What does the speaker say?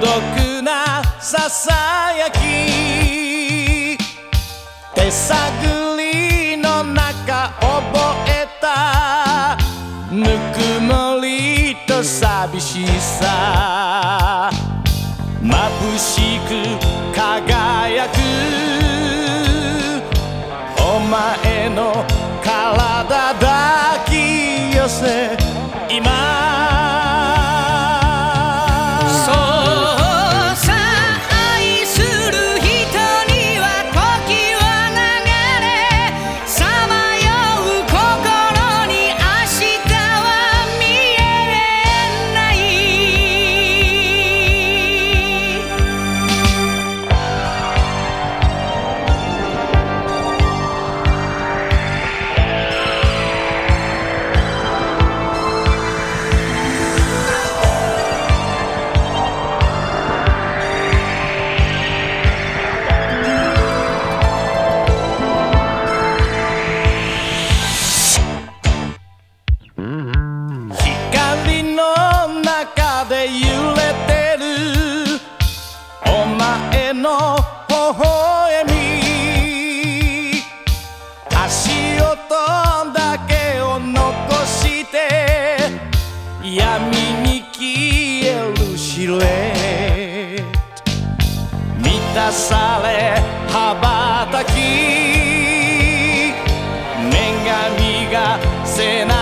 酷なささやき。手探りの中覚えた。ぬくもりと寂しさ。眩しく輝く。お前の闇に消えるシルエット。満たされ羽ばたき。女神が背中